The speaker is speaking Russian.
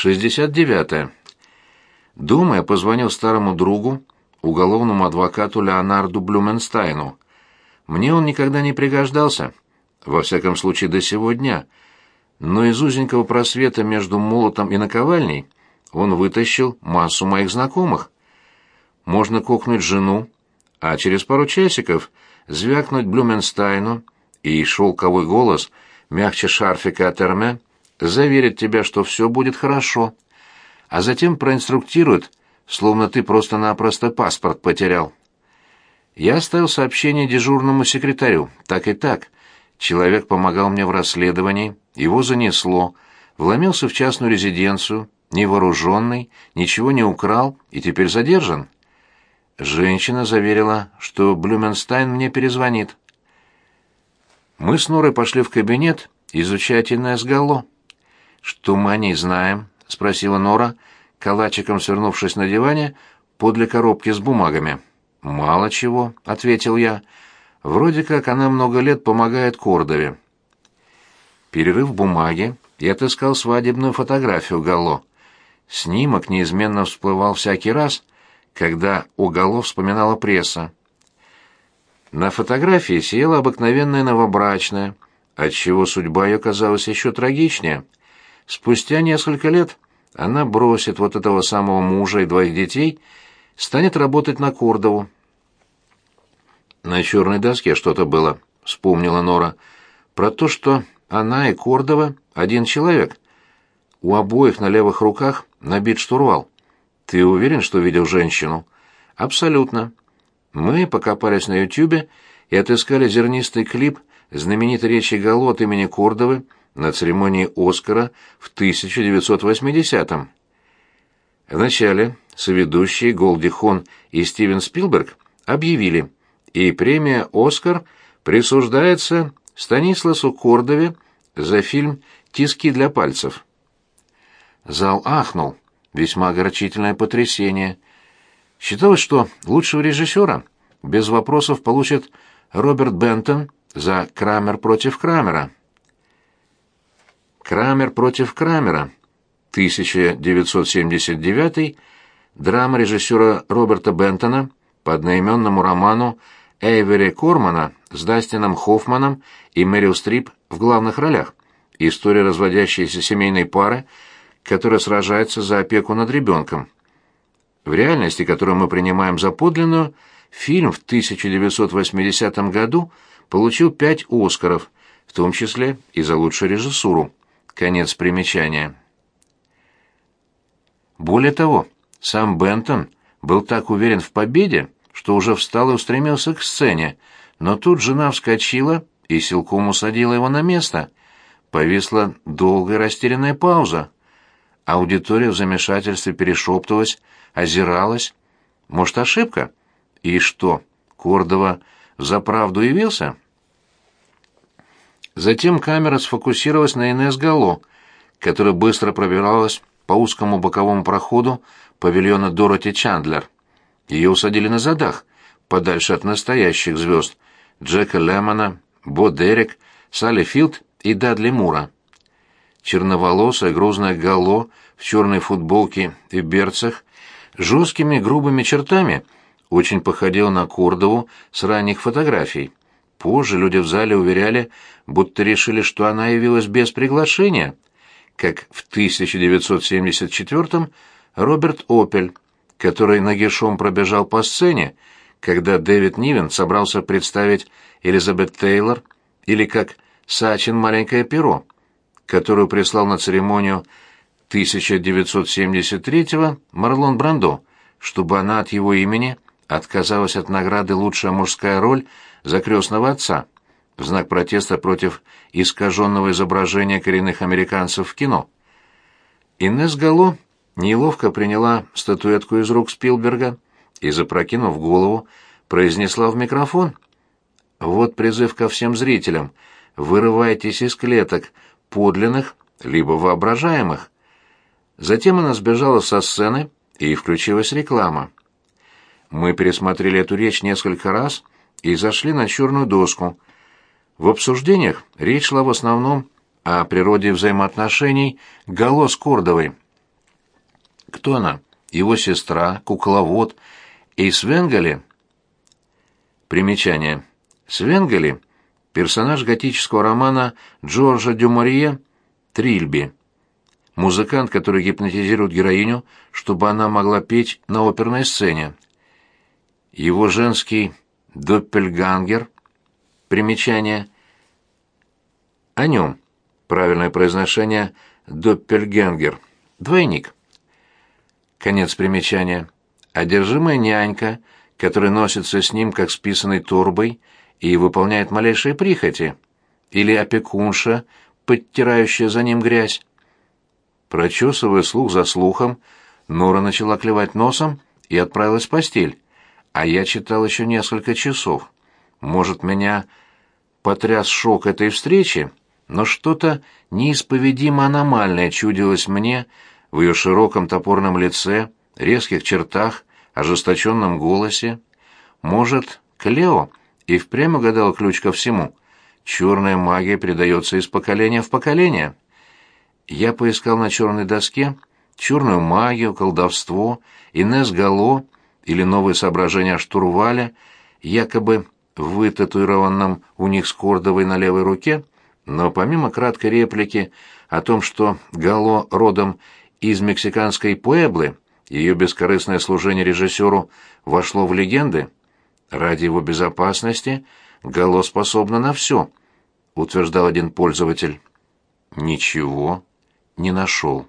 69. -е. Я позвонил старому другу, уголовному адвокату Леонарду Блюменстайну. Мне он никогда не пригождался, во всяком случае до сего дня, но из узенького просвета между молотом и наковальней он вытащил массу моих знакомых. Можно кокнуть жену, а через пару часиков звякнуть Блюменстайну, и шелковый голос, мягче шарфика от Эрме, заверит тебя, что все будет хорошо, а затем проинструктирует, словно ты просто-напросто паспорт потерял. Я оставил сообщение дежурному секретарю, так и так. Человек помогал мне в расследовании, его занесло, вломился в частную резиденцию, невооруженный, ничего не украл и теперь задержан. Женщина заверила, что Блюменстайн мне перезвонит. Мы с Норой пошли в кабинет изучать Инесс Галло. «Что мы о ней знаем?» — спросила Нора, калачиком свернувшись на диване подле коробки с бумагами. «Мало чего», — ответил я. «Вроде как она много лет помогает Кордове». Перерыв бумаги, я отыскал свадебную фотографию Галло. Снимок неизменно всплывал всякий раз, когда о Галло вспоминала пресса. На фотографии сияла обыкновенная новобрачная, отчего судьба ее казалась еще трагичнее. Спустя несколько лет она бросит вот этого самого мужа и двоих детей, станет работать на Кордову. На черной доске что-то было, вспомнила Нора, про то, что она и Кордова один человек. У обоих на левых руках набит штурвал. Ты уверен, что видел женщину? Абсолютно. Мы покопались на Ютубе и отыскали зернистый клип знаменитой речи Гало от имени Кордовы на церемонии Оскара в 1980-м. Вначале соведущие Голди Хон и Стивен Спилберг объявили, и премия «Оскар» присуждается Станисласу Кордове за фильм «Тиски для пальцев». Зал ахнул. Весьма огорчительное потрясение – Считалось, что лучшего режиссера без вопросов получит Роберт Бентон за «Крамер против Крамера». «Крамер против Крамера», 1979 драма режиссера Роберта Бентона по одноименному роману Эйвери Кормана с Дастином Хоффманом и Мэрил Стрип в главных ролях. История разводящейся семейной пары, которая сражается за опеку над ребенком. В реальности, которую мы принимаем за подлинную, фильм в 1980 году получил пять «Оскаров», в том числе и за лучшую режиссуру. Конец примечания. Более того, сам Бентон был так уверен в победе, что уже встал и устремился к сцене, но тут жена вскочила и силком усадила его на место. Повисла долгая растерянная пауза. Аудитория в замешательстве перешептывалась, озиралась. Может, ошибка? И что, Кордова за правду явился? Затем камера сфокусировалась на Инесс Гало, которая быстро пробиралась по узкому боковому проходу павильона Дороти Чандлер. Ее усадили на задах, подальше от настоящих звезд Джека Лемона, Бо Дерек, Салли Филд и Дадли Мура. Черноволосая грузная Гало в черной футболке и берцах жесткими грубыми чертами очень походил на Курдову с ранних фотографий. Позже люди в зале уверяли, будто решили, что она явилась без приглашения, как в 1974-м Роберт Опель, который нагишом пробежал по сцене, когда Дэвид Нивен собрался представить Элизабет Тейлор, или как Сачин «Маленькое перо», которую прислал на церемонию 1973-го Марлон Брандо, чтобы она от его имени отказалась от награды «Лучшая мужская роль» за крестного отца, в знак протеста против искаженного изображения коренных американцев в кино. Инесс Гало неловко приняла статуэтку из рук Спилберга и, запрокинув голову, произнесла в микрофон. «Вот призыв ко всем зрителям. Вырывайтесь из клеток, подлинных, либо воображаемых. Затем она сбежала со сцены, и включилась реклама. Мы пересмотрели эту речь несколько раз и зашли на черную доску. В обсуждениях речь шла в основном о природе взаимоотношений Гало с Кордовой. Кто она? Его сестра, кукловод и Свенгали? Примечание. Свенгали – персонаж готического романа Джорджа Дюмарье «Трильби». Музыкант, который гипнотизирует героиню, чтобы она могла петь на оперной сцене. Его женский доппельгангер. Примечание. О нем. Правильное произношение доппельгангер. Двойник. Конец примечания. Одержимая нянька, который носится с ним как с писаной торбой и выполняет малейшие прихоти, или опекунша, подтирающая за ним грязь. Прочесывая слух за слухом, Нора начала клевать носом и отправилась в постель, а я читал еще несколько часов. Может, меня потряс шок этой встречи, но что-то неисповедимо аномальное чудилось мне в ее широком топорном лице, резких чертах, ожесточенном голосе. Может, Клео и впрямь угадал ключ ко всему. Черная магия передается из поколения в поколение. Я поискал на черной доске черную магию, колдовство, Инес Гало или новые соображения о штурвале, якобы вытатуированном у них с Кордовой на левой руке, но помимо краткой реплики о том, что Гало родом из мексиканской Пуэблы, ее бескорыстное служение режиссеру вошло в легенды. Ради его безопасности Гало способна на все, утверждал один пользователь. Ничего не нашел.